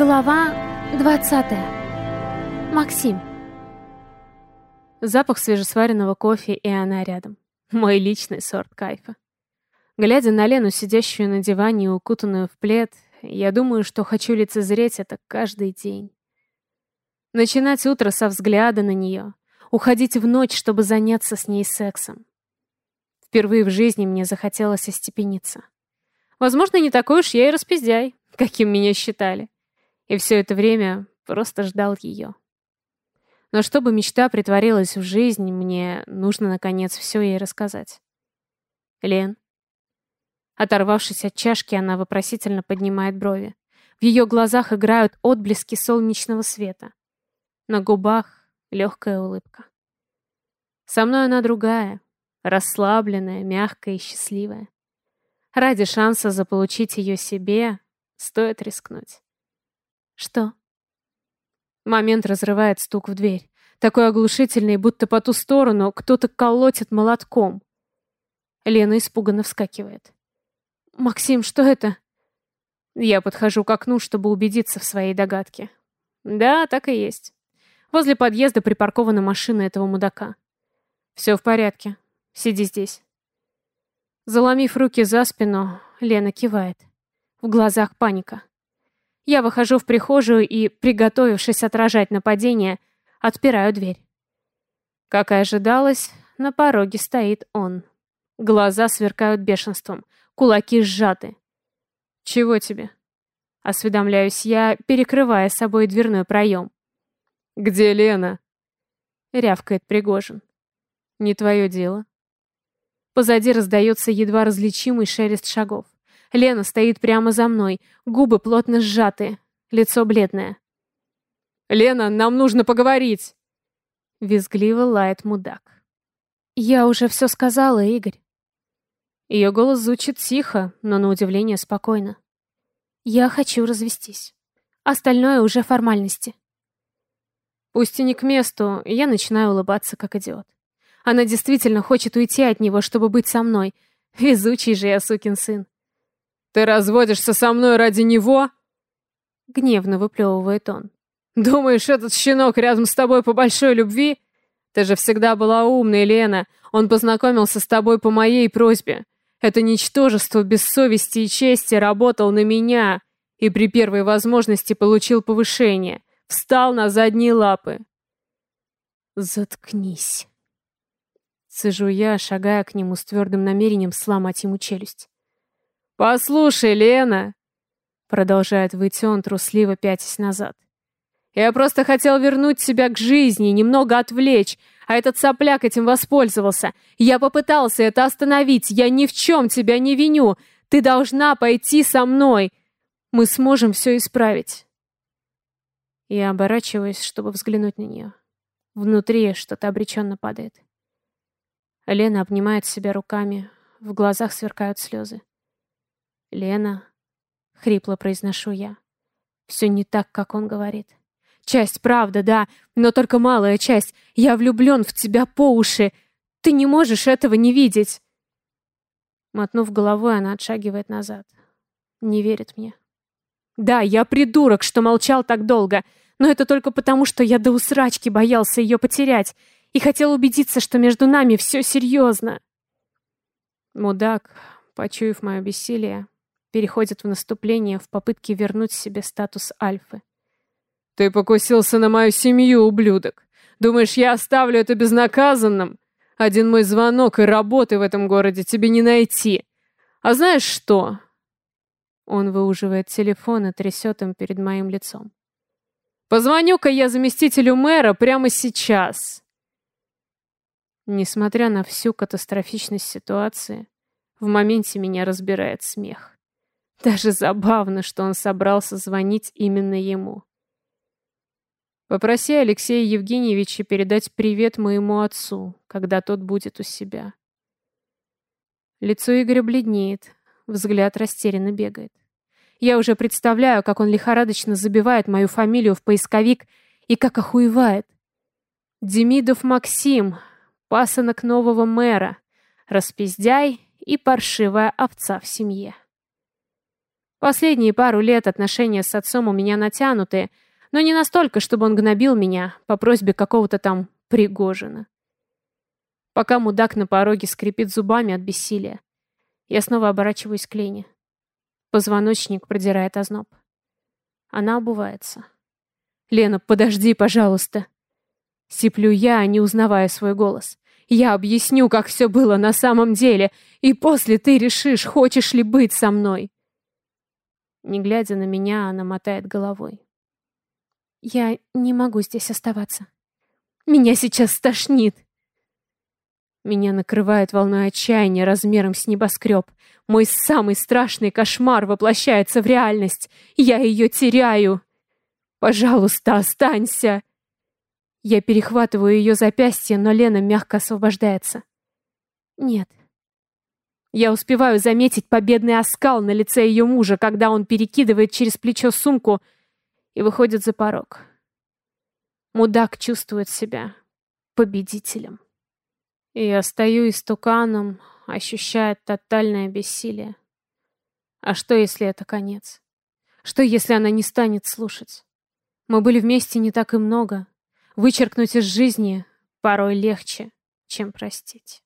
Глава 20. Максим. Запах свежесваренного кофе, и она рядом. Мой личный сорт кайфа. Глядя на Лену, сидящую на диване и укутанную в плед, я думаю, что хочу лицезреть это каждый день. Начинать утро со взгляда на нее, уходить в ночь, чтобы заняться с ней сексом. Впервые в жизни мне захотелось остепениться. Возможно, не такой уж я и распиздяй, каким меня считали и все это время просто ждал ее. Но чтобы мечта притворилась в жизнь, мне нужно, наконец, все ей рассказать. Лен. Оторвавшись от чашки, она вопросительно поднимает брови. В ее глазах играют отблески солнечного света. На губах легкая улыбка. Со мной она другая, расслабленная, мягкая и счастливая. Ради шанса заполучить ее себе стоит рискнуть. Что? Момент разрывает стук в дверь. Такой оглушительный, будто по ту сторону кто-то колотит молотком. Лена испуганно вскакивает. «Максим, что это?» Я подхожу к окну, чтобы убедиться в своей догадке. Да, так и есть. Возле подъезда припаркована машина этого мудака. Все в порядке. Сиди здесь. Заломив руки за спину, Лена кивает. В глазах паника. Я выхожу в прихожую и, приготовившись отражать нападение, отпираю дверь. Как и ожидалось, на пороге стоит он. Глаза сверкают бешенством, кулаки сжаты. «Чего тебе?» Осведомляюсь я, перекрывая собой дверной проем. «Где Лена?» Рявкает Пригожин. «Не твое дело». Позади раздается едва различимый шелест шагов. Лена стоит прямо за мной, губы плотно сжаты, лицо бледное. «Лена, нам нужно поговорить!» Визгливо лает мудак. «Я уже все сказала, Игорь». Ее голос звучит тихо, но на удивление спокойно. «Я хочу развестись. Остальное уже формальности». Пусть и не к месту, я начинаю улыбаться, как идиот. Она действительно хочет уйти от него, чтобы быть со мной. Везучий же я сукин сын. «Ты разводишься со мной ради него?» Гневно выплевывает он. «Думаешь, этот щенок рядом с тобой по большой любви? Ты же всегда была умной, Лена. Он познакомился с тобой по моей просьбе. Это ничтожество без совести и чести работал на меня и при первой возможности получил повышение. Встал на задние лапы». «Заткнись». Сижу я, шагая к нему с твердым намерением сломать ему челюсть. «Послушай, Лена!» Продолжает выйти он, трусливо пятясь назад. «Я просто хотел вернуть тебя к жизни, немного отвлечь, а этот сопляк этим воспользовался. Я попытался это остановить, я ни в чем тебя не виню. Ты должна пойти со мной. Мы сможем все исправить». Я оборачиваюсь, чтобы взглянуть на нее. Внутри что-то обреченно падает. Лена обнимает себя руками, в глазах сверкают слезы. «Лена», — хрипло произношу я, — «все не так, как он говорит». «Часть правда, да, но только малая часть. Я влюблен в тебя по уши. Ты не можешь этого не видеть». Мотнув головой, она отшагивает назад. Не верит мне. «Да, я придурок, что молчал так долго, но это только потому, что я до усрачки боялся ее потерять и хотел убедиться, что между нами все серьезно». Мудак, почуяв мое бессилие, переходит в наступление в попытке вернуть себе статус альфы. «Ты покусился на мою семью, ублюдок! Думаешь, я оставлю это безнаказанным? Один мой звонок и работы в этом городе тебе не найти. А знаешь что?» Он выуживает телефон и трясет им перед моим лицом. «Позвоню-ка я заместителю мэра прямо сейчас!» Несмотря на всю катастрофичность ситуации, в моменте меня разбирает смех. Даже забавно, что он собрался звонить именно ему. Попроси Алексея Евгеньевича передать привет моему отцу, когда тот будет у себя. Лицо Игоря бледнеет, взгляд растерянно бегает. Я уже представляю, как он лихорадочно забивает мою фамилию в поисковик и как охуевает. Демидов Максим, пасынок нового мэра, распиздяй и паршивая овца в семье. Последние пару лет отношения с отцом у меня натянутые, но не настолько, чтобы он гнобил меня по просьбе какого-то там Пригожина. Пока мудак на пороге скрипит зубами от бессилия, я снова оборачиваюсь к Лене. Позвоночник продирает озноб. Она обувается. «Лена, подожди, пожалуйста!» Сиплю я, не узнавая свой голос. «Я объясню, как все было на самом деле, и после ты решишь, хочешь ли быть со мной!» Не глядя на меня, она мотает головой. «Я не могу здесь оставаться. Меня сейчас стошнит!» Меня накрывает волной отчаяния размером с небоскреб. Мой самый страшный кошмар воплощается в реальность. Я ее теряю. Пожалуйста, останься. Я перехватываю ее запястье, но Лена мягко освобождается. Нет. Я успеваю заметить победный оскал на лице ее мужа, когда он перекидывает через плечо сумку и выходит за порог. Мудак чувствует себя победителем. И я стою истуканом, ощущая тотальное бессилие. А что, если это конец? Что, если она не станет слушать? Мы были вместе не так и много. Вычеркнуть из жизни порой легче, чем простить.